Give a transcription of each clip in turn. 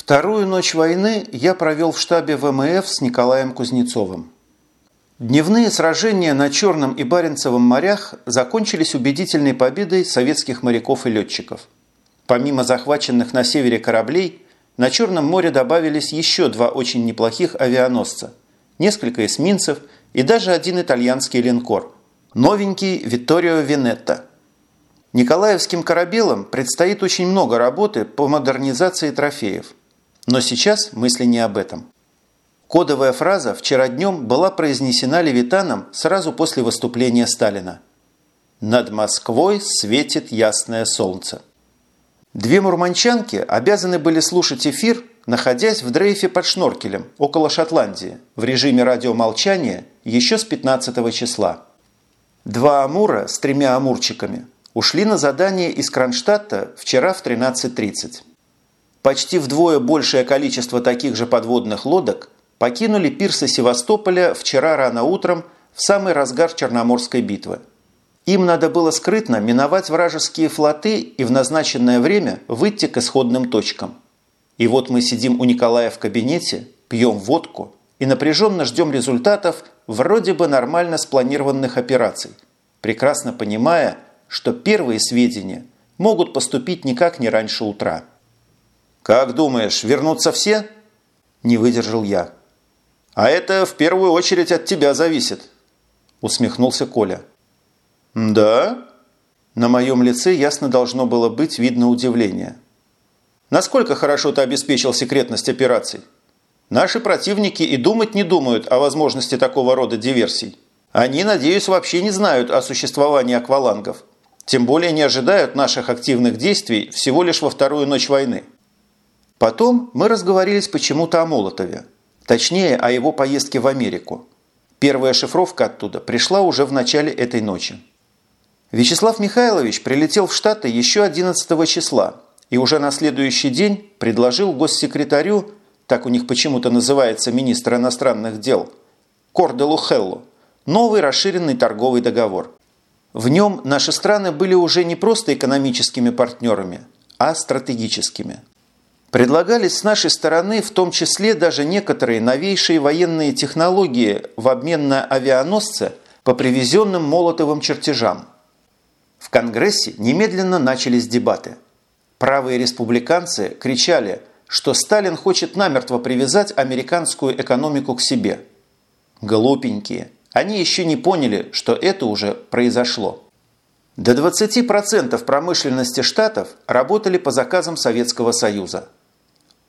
Вторую ночь войны я провел в штабе ВМФ с Николаем Кузнецовым. Дневные сражения на Черном и Баренцевом морях закончились убедительной победой советских моряков и летчиков. Помимо захваченных на севере кораблей, на Черном море добавились еще два очень неплохих авианосца, несколько эсминцев и даже один итальянский линкор – новенький Витторио Венетто. Николаевским корабелам предстоит очень много работы по модернизации трофеев. Но сейчас мысли не об этом. Кодовая фраза вчера днем была произнесена Левитаном сразу после выступления Сталина. «Над Москвой светит ясное солнце». Две мурманчанки обязаны были слушать эфир, находясь в дрейфе под Шноркелем, около Шотландии, в режиме радиомолчания еще с 15 числа. Два Амура с тремя Амурчиками ушли на задание из Кронштадта вчера в 13.30. Почти вдвое большее количество таких же подводных лодок покинули пирсы Севастополя вчера рано утром в самый разгар Черноморской битвы. Им надо было скрытно миновать вражеские флоты и в назначенное время выйти к исходным точкам. И вот мы сидим у Николая в кабинете, пьем водку и напряженно ждем результатов вроде бы нормально спланированных операций, прекрасно понимая, что первые сведения могут поступить никак не раньше утра. «Как думаешь, вернутся все?» – не выдержал я. «А это в первую очередь от тебя зависит», – усмехнулся Коля. «Да?» На моем лице ясно должно было быть видно удивление. «Насколько хорошо ты обеспечил секретность операций? Наши противники и думать не думают о возможности такого рода диверсий. Они, надеюсь, вообще не знают о существовании аквалангов. Тем более не ожидают наших активных действий всего лишь во вторую ночь войны. Потом мы разговорились почему-то о Молотове. Точнее, о его поездке в Америку. Первая шифровка оттуда пришла уже в начале этой ночи. Вячеслав Михайлович прилетел в Штаты еще 11 числа и уже на следующий день предложил госсекретарю, так у них почему-то называется министр иностранных дел, Корделу Хеллу, новый расширенный торговый договор. В нем наши страны были уже не просто экономическими партнерами, а стратегическими. Предлагались с нашей стороны в том числе даже некоторые новейшие военные технологии в обмен на авианосцы по привезенным Молотовым чертежам. В Конгрессе немедленно начались дебаты. Правые республиканцы кричали, что Сталин хочет намертво привязать американскую экономику к себе. Глупенькие. Они еще не поняли, что это уже произошло. До 20% промышленности штатов работали по заказам Советского Союза.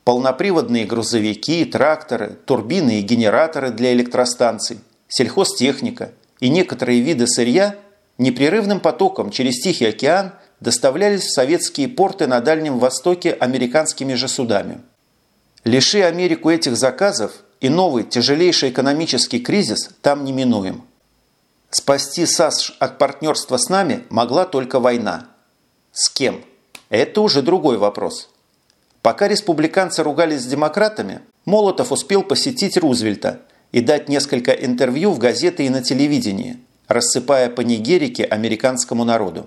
Полноприводные грузовики, тракторы, турбины и генераторы для электростанций, сельхозтехника и некоторые виды сырья непрерывным потоком через Тихий океан доставлялись в советские порты на Дальнем Востоке американскими же судами. Лиши Америку этих заказов, и новый тяжелейший экономический кризис там неминуем. Спасти САСШ от партнерства с нами могла только война. С кем? Это уже другой вопрос. Пока республиканцы ругались с демократами, Молотов успел посетить Рузвельта и дать несколько интервью в газеты и на телевидении – рассыпая панигерики американскому народу.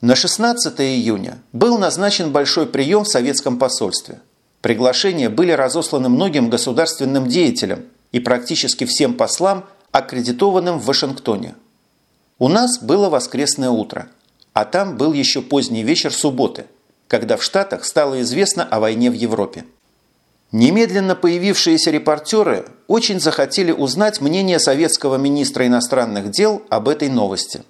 На 16 июня был назначен большой прием в советском посольстве. Приглашения были разосланы многим государственным деятелям и практически всем послам, аккредитованным в Вашингтоне. У нас было воскресное утро, а там был еще поздний вечер субботы, когда в Штатах стало известно о войне в Европе. Немедленно появившиеся репортеры очень захотели узнать мнение советского министра иностранных дел об этой новости.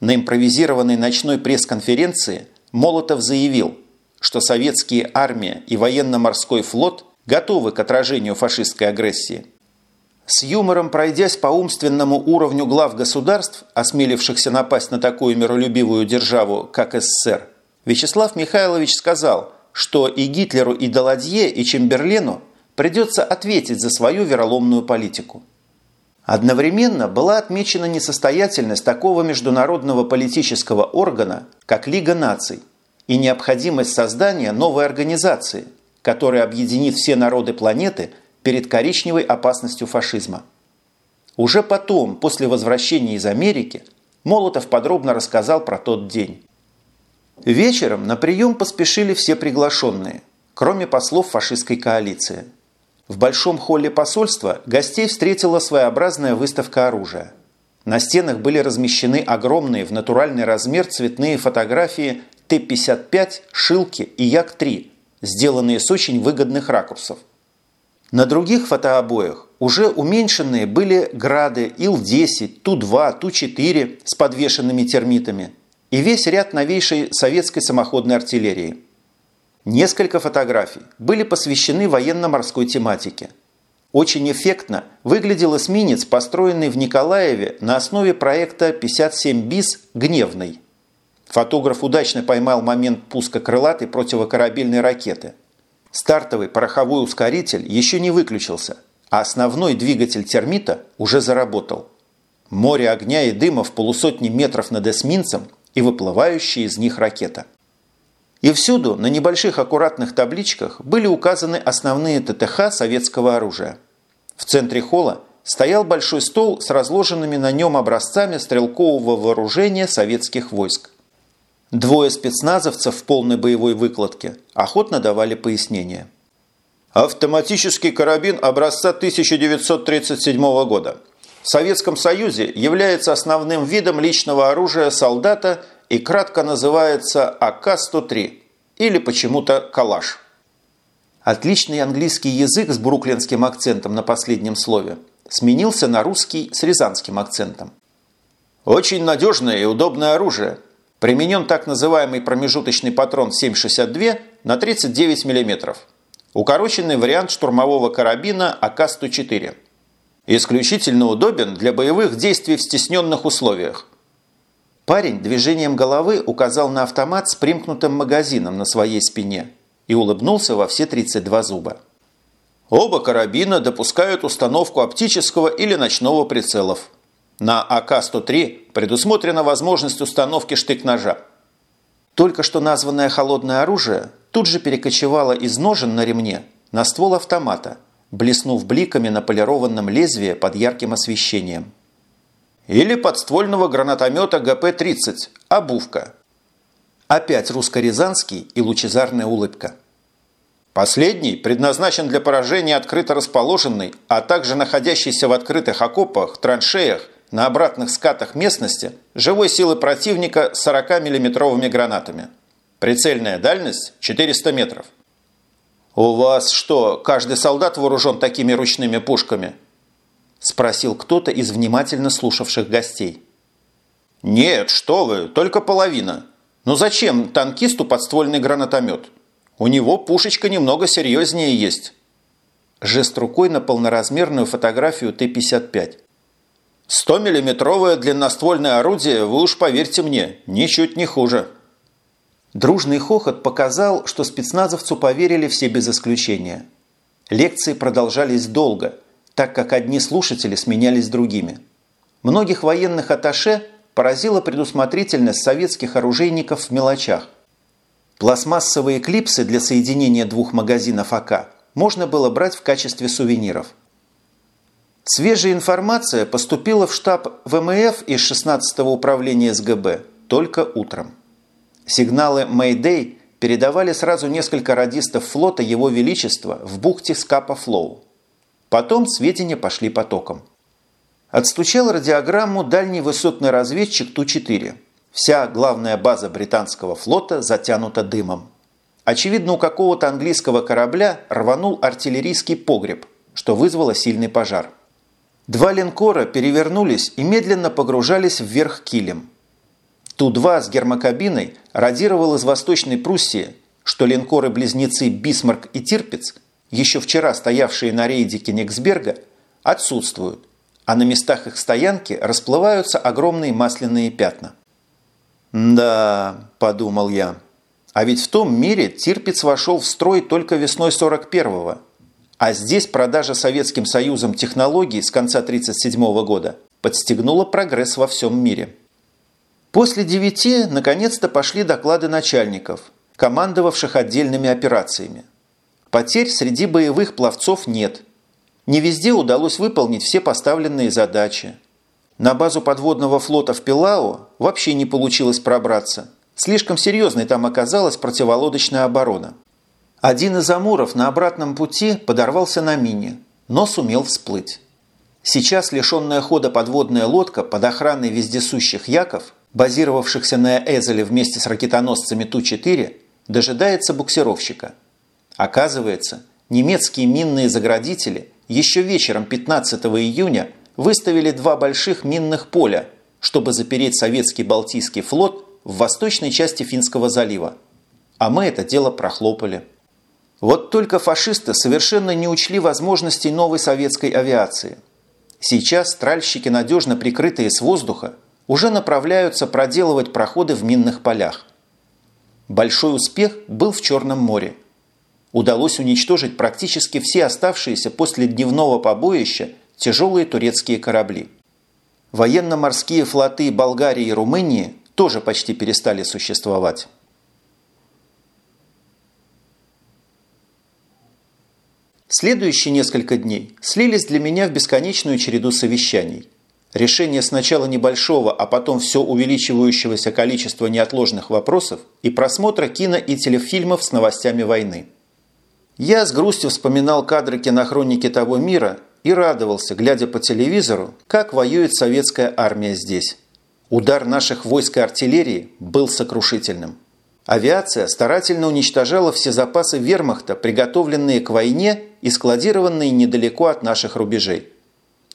На импровизированной ночной пресс-конференции Молотов заявил, что советские армия и военно-морской флот готовы к отражению фашистской агрессии. С юмором пройдясь по умственному уровню глав государств, осмелившихся напасть на такую миролюбивую державу, как СССР, Вячеслав Михайлович сказал – что и Гитлеру, и Даладье, и Чемберлену придется ответить за свою вероломную политику. Одновременно была отмечена несостоятельность такого международного политического органа, как Лига наций, и необходимость создания новой организации, которая объединит все народы планеты перед коричневой опасностью фашизма. Уже потом, после возвращения из Америки, Молотов подробно рассказал про тот день. Вечером на прием поспешили все приглашенные, кроме послов фашистской коалиции. В большом холле посольства гостей встретила своеобразная выставка оружия. На стенах были размещены огромные в натуральный размер цветные фотографии Т-55, Шилки и Як-3, сделанные с очень выгодных ракурсов. На других фотообоях уже уменьшенные были грады Ил-10, Ту-2, Ту-4 с подвешенными термитами и весь ряд новейшей советской самоходной артиллерии. Несколько фотографий были посвящены военно-морской тематике. Очень эффектно выглядел эсминец, построенный в Николаеве на основе проекта 57 БИС «Гневный». Фотограф удачно поймал момент пуска крылатой противокорабельной ракеты. Стартовый пороховой ускоритель еще не выключился – а основной двигатель термита уже заработал. Море огня и дыма в полусотни метров над эсминцем и выплывающая из них ракета. И всюду на небольших аккуратных табличках были указаны основные ТТХ советского оружия. В центре холла стоял большой стол с разложенными на нем образцами стрелкового вооружения советских войск. Двое спецназовцев в полной боевой выкладке охотно давали пояснения – Автоматический карабин образца 1937 года. В Советском Союзе является основным видом личного оружия солдата и кратко называется АК-103 или почему-то «Калаш». Отличный английский язык с бруклинским акцентом на последнем слове сменился на русский с рязанским акцентом. Очень надежное и удобное оружие. Применен так называемый промежуточный патрон 7,62 на 39 миллиметров укороченный вариант штурмового карабина АК-104. Исключительно удобен для боевых действий в стесненных условиях. Парень движением головы указал на автомат с примкнутым магазином на своей спине и улыбнулся во все 32 зуба. Оба карабина допускают установку оптического или ночного прицелов. На АК-103 предусмотрена возможность установки штык-ножа. Только что названное холодное оружие тут же перекочевало из ножен на ремне на ствол автомата, блеснув бликами на полированном лезвии под ярким освещением. Или подствольного гранатомета ГП-30 «Обувка». Опять русско-рязанский и лучезарная улыбка. Последний предназначен для поражения открыто расположенной, а также находящейся в открытых окопах, траншеях, на обратных скатах местности живой силы противника 40-миллиметровыми гранатами – Прицельная дальность 400 метров. «У вас что, каждый солдат вооружен такими ручными пушками?» Спросил кто-то из внимательно слушавших гостей. «Нет, что вы, только половина. Но зачем танкисту подствольный гранатомет? У него пушечка немного серьезнее есть». Жест рукой на полноразмерную фотографию Т-55. «100-миллиметровое длинноствольное орудие, вы уж поверьте мне, ничуть не хуже». Дружный хохот показал, что спецназовцу поверили все без исключения. Лекции продолжались долго, так как одни слушатели сменялись другими. Многих военных атташе поразила предусмотрительность советских оружейников в мелочах. Пластмассовые клипсы для соединения двух магазинов АК можно было брать в качестве сувениров. Свежая информация поступила в штаб ВМФ из 16-го управления СГБ только утром. Сигналы «Мэйдэй» передавали сразу несколько радистов флота Его Величества в бухте Скапа-Флоу. Потом сведения пошли потоком. Отстучал радиограмму дальний высотный разведчик Ту-4. Вся главная база британского флота затянута дымом. Очевидно, у какого-то английского корабля рванул артиллерийский погреб, что вызвало сильный пожар. Два линкора перевернулись и медленно погружались вверх килем – Ту-2 с гермокабиной радировал из Восточной Пруссии, что линкоры-близнецы «Бисмарк» и «Тирпиц», еще вчера стоявшие на рейде Кенигсберга, отсутствуют, а на местах их стоянки расплываются огромные масляные пятна. «Да», – подумал я, – «а ведь в том мире Тирпиц вошел в строй только весной 41-го, а здесь продажа Советским Союзом технологий с конца 1937 года подстегнула прогресс во всем мире». После девяти наконец-то пошли доклады начальников, командовавших отдельными операциями. Потерь среди боевых пловцов нет. Не везде удалось выполнить все поставленные задачи. На базу подводного флота в Пилау вообще не получилось пробраться. Слишком серьезной там оказалась противолодочная оборона. Один из амуров на обратном пути подорвался на мине, но сумел всплыть. Сейчас лишенная хода подводная лодка под охраной вездесущих яков, базировавшихся на Эзеле вместе с ракетоносцами Ту-4, дожидается буксировщика. Оказывается, немецкие минные заградители еще вечером 15 июня выставили два больших минных поля, чтобы запереть советский Балтийский флот в восточной части Финского залива. А мы это дело прохлопали. Вот только фашисты совершенно не учли возможностей новой советской авиации. Сейчас тральщики, надежно прикрытые с воздуха, уже направляются проделывать проходы в минных полях. Большой успех был в Черном море. Удалось уничтожить практически все оставшиеся после дневного побоища тяжелые турецкие корабли. Военно-морские флоты Болгарии и Румынии тоже почти перестали существовать. Следующие несколько дней слились для меня в бесконечную череду совещаний. Решение сначала небольшого, а потом все увеличивающегося количества неотложных вопросов и просмотра кино и телефильмов с новостями войны. Я с грустью вспоминал кадры кинохроники того мира и радовался, глядя по телевизору, как воюет советская армия здесь. Удар наших войск и артиллерии был сокрушительным. Авиация старательно уничтожала все запасы вермахта, приготовленные к войне и складированные недалеко от наших рубежей.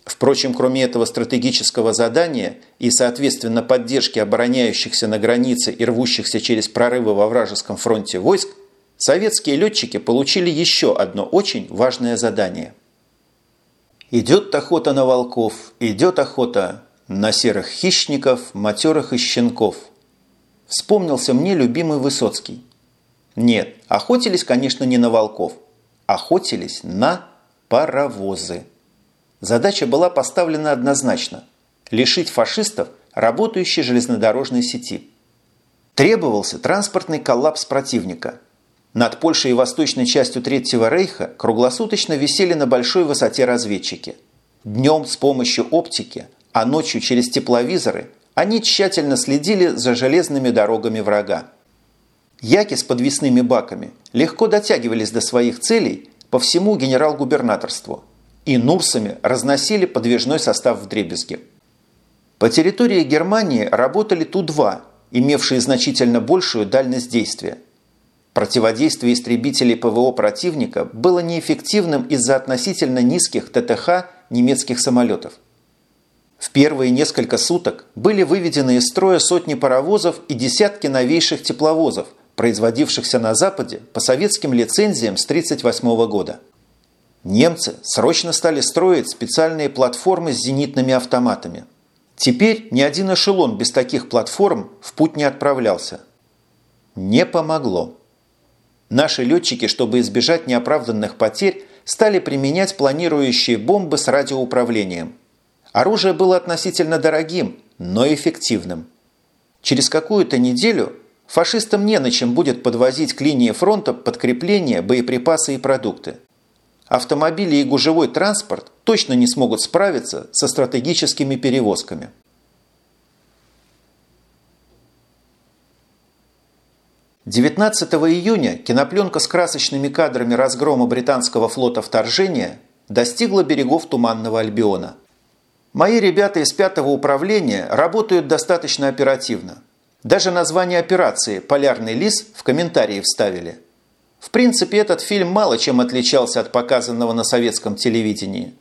Впрочем, кроме этого стратегического задания и, соответственно, поддержки обороняющихся на границе и рвущихся через прорывы во вражеском фронте войск, советские летчики получили еще одно очень важное задание. Идет охота на волков, идет охота на серых хищников, матерых и щенков – Вспомнился мне любимый Высоцкий. Нет, охотились, конечно, не на волков. Охотились на паровозы. Задача была поставлена однозначно – лишить фашистов работающей железнодорожной сети. Требовался транспортный коллапс противника. Над Польшей и восточной частью Третьего Рейха круглосуточно висели на большой высоте разведчики. Днем с помощью оптики, а ночью через тепловизоры они тщательно следили за железными дорогами врага. Яки с подвесными баками легко дотягивались до своих целей по всему генерал-губернаторству и Нурсами разносили подвижной состав в дребезги. По территории Германии работали Ту-2, имевшие значительно большую дальность действия. Противодействие истребителей ПВО противника было неэффективным из-за относительно низких ТТХ немецких самолетов. В первые несколько суток были выведены из строя сотни паровозов и десятки новейших тепловозов, производившихся на Западе по советским лицензиям с 1938 года. Немцы срочно стали строить специальные платформы с зенитными автоматами. Теперь ни один эшелон без таких платформ в путь не отправлялся. Не помогло. Наши летчики, чтобы избежать неоправданных потерь, стали применять планирующие бомбы с радиоуправлением – Оружие было относительно дорогим, но эффективным. Через какую-то неделю фашистам не на чем будет подвозить к линии фронта подкрепления, боеприпасы и продукты. Автомобили и гужевой транспорт точно не смогут справиться со стратегическими перевозками. Девятнадцатого июня кинопленка с красочными кадрами разгрома британского флота вторжения достигла берегов Туманного Альбиона – Мои ребята из пятого управления работают достаточно оперативно. Даже название операции «Полярный лис» в комментарии вставили. В принципе, этот фильм мало чем отличался от показанного на советском телевидении.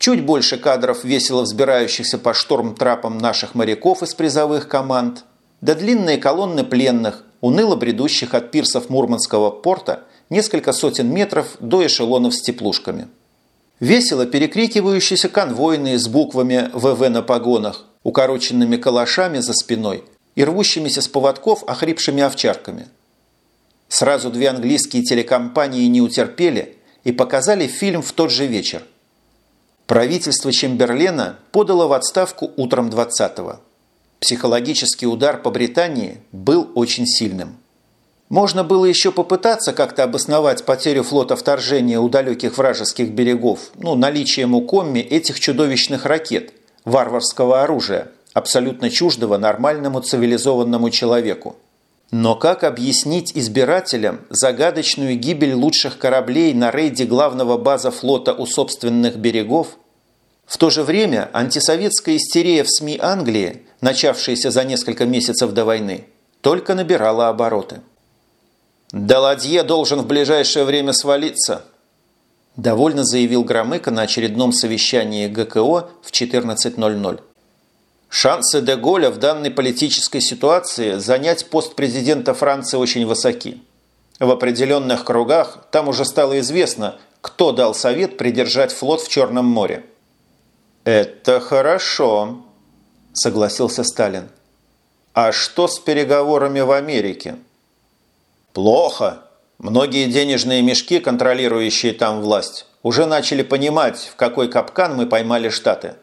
Чуть больше кадров весело взбирающихся по шторм-трапам наших моряков из призовых команд, да длинные колонны пленных, уныло бредущих от пирсов Мурманского порта несколько сотен метров до эшелонов с теплушками. Весело перекрикивающиеся конвойные с буквами ВВ на погонах, укороченными калашами за спиной и рвущимися с поводков охрипшими овчарками. Сразу две английские телекомпании не утерпели и показали фильм в тот же вечер. Правительство Чемберлена подало в отставку утром 20-го. Психологический удар по Британии был очень сильным. Можно было еще попытаться как-то обосновать потерю флота вторжения у далеких вражеских берегов, ну, наличием у Комми этих чудовищных ракет, варварского оружия, абсолютно чуждого нормальному цивилизованному человеку. Но как объяснить избирателям загадочную гибель лучших кораблей на рейде главного база флота у собственных берегов? В то же время антисоветская истерия в СМИ Англии, начавшаяся за несколько месяцев до войны, только набирала обороты. «Даладье должен в ближайшее время свалиться», довольно заявил Громыко на очередном совещании ГКО в 14.00. Шансы де Голля в данной политической ситуации занять пост президента Франции очень высоки. В определенных кругах там уже стало известно, кто дал совет придержать флот в Черном море. «Это хорошо», – согласился Сталин. «А что с переговорами в Америке?» «Плохо. Многие денежные мешки, контролирующие там власть, уже начали понимать, в какой капкан мы поймали Штаты».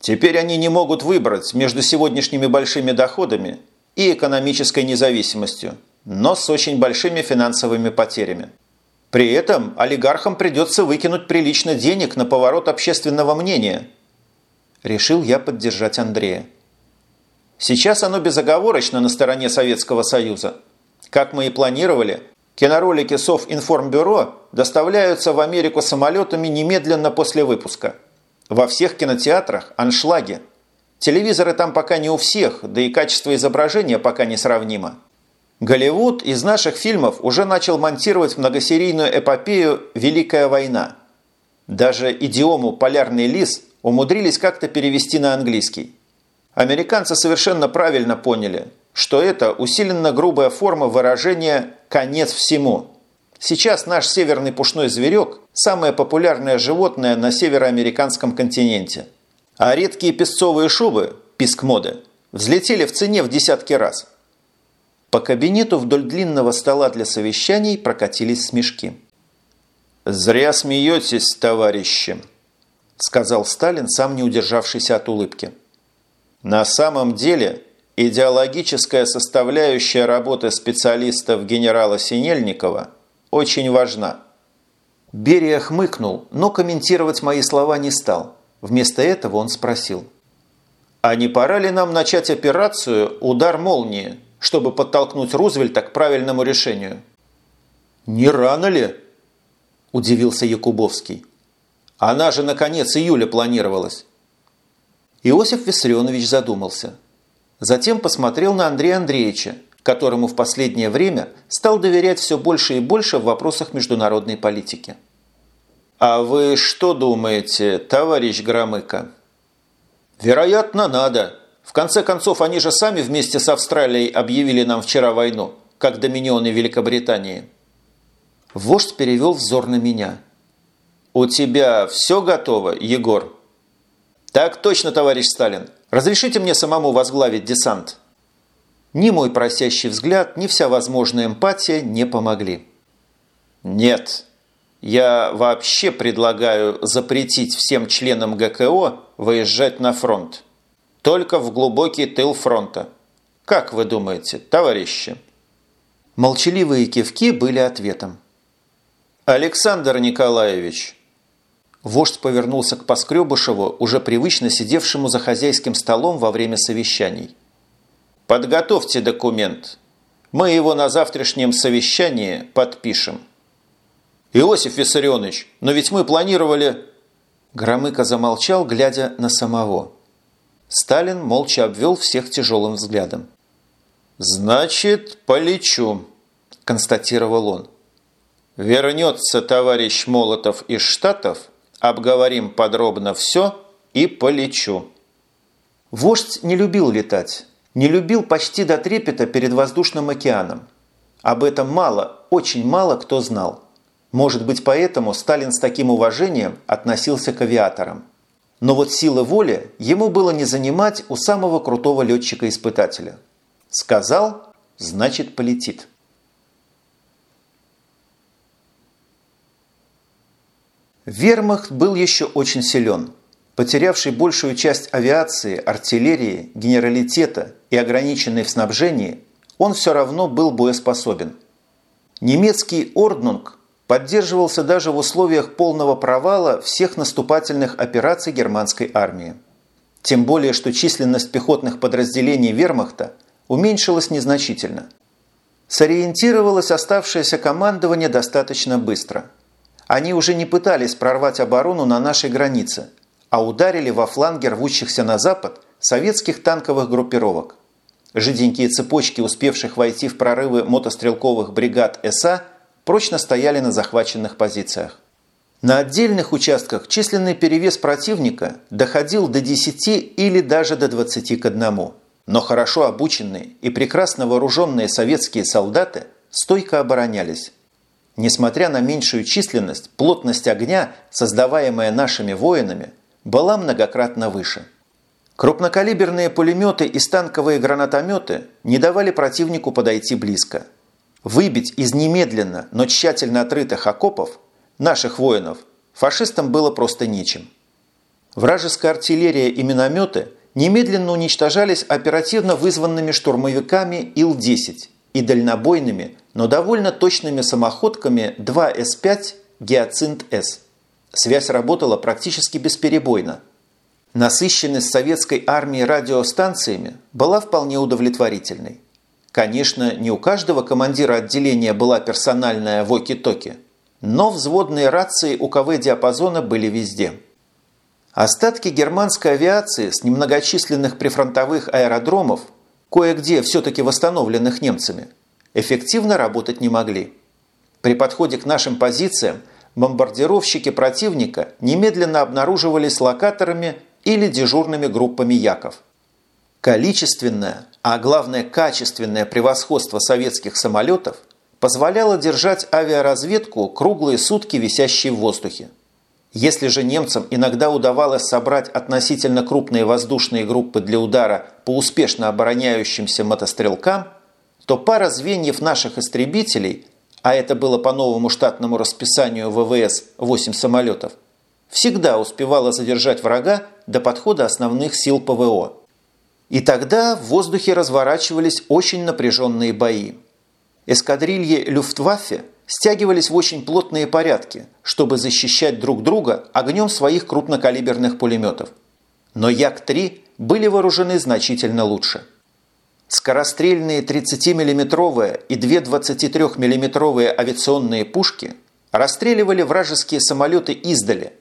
Теперь они не могут выбрать между сегодняшними большими доходами и экономической независимостью, но с очень большими финансовыми потерями. При этом олигархам придется выкинуть прилично денег на поворот общественного мнения. Решил я поддержать Андрея. Сейчас оно безоговорочно на стороне Советского Союза. Как мы и планировали, киноролики Совинформбюро доставляются в Америку самолетами немедленно после выпуска – во всех кинотеатрах аншлаги. Телевизоры там пока не у всех, да и качество изображения пока не сравнимо. Голливуд из наших фильмов уже начал монтировать многосерийную эпопею «Великая война». Даже идиому «полярный лис» умудрились как-то перевести на английский. Американцы совершенно правильно поняли, что это усиленно грубая форма выражения «конец всему». Сейчас наш северный пушной зверек – самое популярное животное на североамериканском континенте. А редкие песцовые шубы, писк моды, взлетели в цене в десятки раз. По кабинету вдоль длинного стола для совещаний прокатились смешки. «Зря смеетесь, товарищи», – сказал Сталин, сам не удержавшийся от улыбки. «На самом деле идеологическая составляющая работы специалистов генерала Синельникова – очень важна». Берия хмыкнул, но комментировать мои слова не стал. Вместо этого он спросил. «А не пора ли нам начать операцию «Удар молнии», чтобы подтолкнуть Рузвельта к правильному решению?» «Не рано ли?» – удивился Якубовский. «Она же на конец июля планировалась». Иосиф Виссарионович задумался. Затем посмотрел на Андрея Андреевича, которому в последнее время стал доверять все больше и больше в вопросах международной политики. «А вы что думаете, товарищ Громыко?» «Вероятно, надо. В конце концов, они же сами вместе с Австралией объявили нам вчера войну, как доминионы Великобритании». Вождь перевел взор на меня. «У тебя все готово, Егор?» «Так точно, товарищ Сталин. Разрешите мне самому возглавить десант?» Ни мой просящий взгляд, ни вся возможная эмпатия не помогли. Нет, я вообще предлагаю запретить всем членам ГКО выезжать на фронт. Только в глубокий тыл фронта. Как вы думаете, товарищи? Молчаливые кивки были ответом. Александр Николаевич. Вождь повернулся к Поскребышеву, уже привычно сидевшему за хозяйским столом во время совещаний. Подготовьте документ. Мы его на завтрашнем совещании подпишем. Иосиф Виссарионович, но ведь мы планировали... Громыко замолчал, глядя на самого. Сталин молча обвел всех тяжелым взглядом. «Значит, полечу», – констатировал он. «Вернется товарищ Молотов из Штатов, обговорим подробно все и полечу». Вождь не любил летать, не любил почти до трепета перед воздушным океаном. Об этом мало, очень мало кто знал. Может быть, поэтому Сталин с таким уважением относился к авиаторам. Но вот силы воли ему было не занимать у самого крутого летчика-испытателя. Сказал, значит полетит. Вермахт был еще очень силен – потерявший большую часть авиации, артиллерии, генералитета и ограниченный в снабжении, он все равно был боеспособен. Немецкий «Орднунг» поддерживался даже в условиях полного провала всех наступательных операций германской армии. Тем более, что численность пехотных подразделений вермахта уменьшилась незначительно. Сориентировалось оставшееся командование достаточно быстро. Они уже не пытались прорвать оборону на нашей границе, а ударили во фланге рвущихся на запад советских танковых группировок. Жиденькие цепочки, успевших войти в прорывы мотострелковых бригад СА, прочно стояли на захваченных позициях. На отдельных участках численный перевес противника доходил до 10 или даже до 20 к 1. Но хорошо обученные и прекрасно вооруженные советские солдаты стойко оборонялись. Несмотря на меньшую численность, плотность огня, создаваемая нашими воинами, была многократно выше. Крупнокалиберные пулеметы и станковые гранатометы не давали противнику подойти близко. Выбить из немедленно, но тщательно отрытых окопов наших воинов, фашистам было просто нечем. Вражеская артиллерия и минометы немедленно уничтожались оперативно вызванными штурмовиками Ил-10 и дальнобойными, но довольно точными самоходками 2С-5 «Гиацинт-С». Связь работала практически бесперебойно. Насыщенность советской армии радиостанциями была вполне удовлетворительной. Конечно, не у каждого командира отделения была персональная воки-токи – но взводные рации у КВ-диапазона были везде. Остатки германской авиации с немногочисленных прифронтовых аэродромов, кое-где все-таки восстановленных немцами, эффективно работать не могли. При подходе к нашим позициям бомбардировщики противника немедленно обнаруживались локаторами или дежурными группами яков. Количественное, а главное качественное превосходство советских самолетов – позволяло держать авиаразведку круглые сутки висящей в воздухе. Если же немцам иногда удавалось собрать относительно крупные воздушные группы для удара по успешно обороняющимся мотострелкам, то пара звеньев наших истребителей, а это было по новому штатному расписанию ВВС 8 самолетов, всегда успевала задержать врага до подхода основных сил ПВО. И тогда в воздухе разворачивались очень напряженные бои. Эскадрильи Люфтваффе стягивались в очень плотные порядки, чтобы защищать друг друга огнем своих крупнокалиберных пулеметов. Но Як-3 были вооружены значительно лучше. Скорострельные 30 миллиметровые и две 23 миллиметровые авиационные пушки расстреливали вражеские самолеты издали,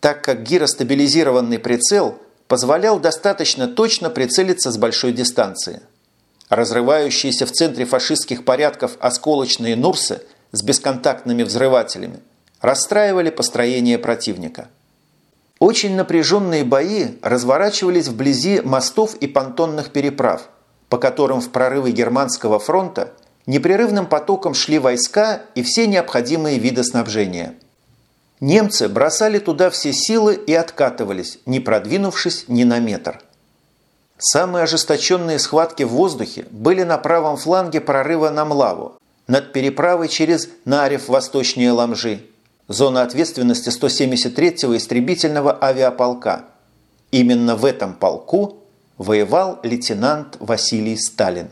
так как гиростабилизированный прицел позволял достаточно точно прицелиться с большой дистанции – Разрывающиеся в центре фашистских порядков осколочные Нурсы с бесконтактными взрывателями расстраивали построение противника. Очень напряженные бои разворачивались вблизи мостов и понтонных переправ, по которым в прорывы Германского фронта непрерывным потоком шли войска и все необходимые виды снабжения. Немцы бросали туда все силы и откатывались, не продвинувшись ни на метр – Самые ожесточенные схватки в воздухе были на правом фланге прорыва на Млаву, над переправой через Нарев восточнее Ламжи, зона ответственности 173-го истребительного авиаполка. Именно в этом полку воевал лейтенант Василий Сталин.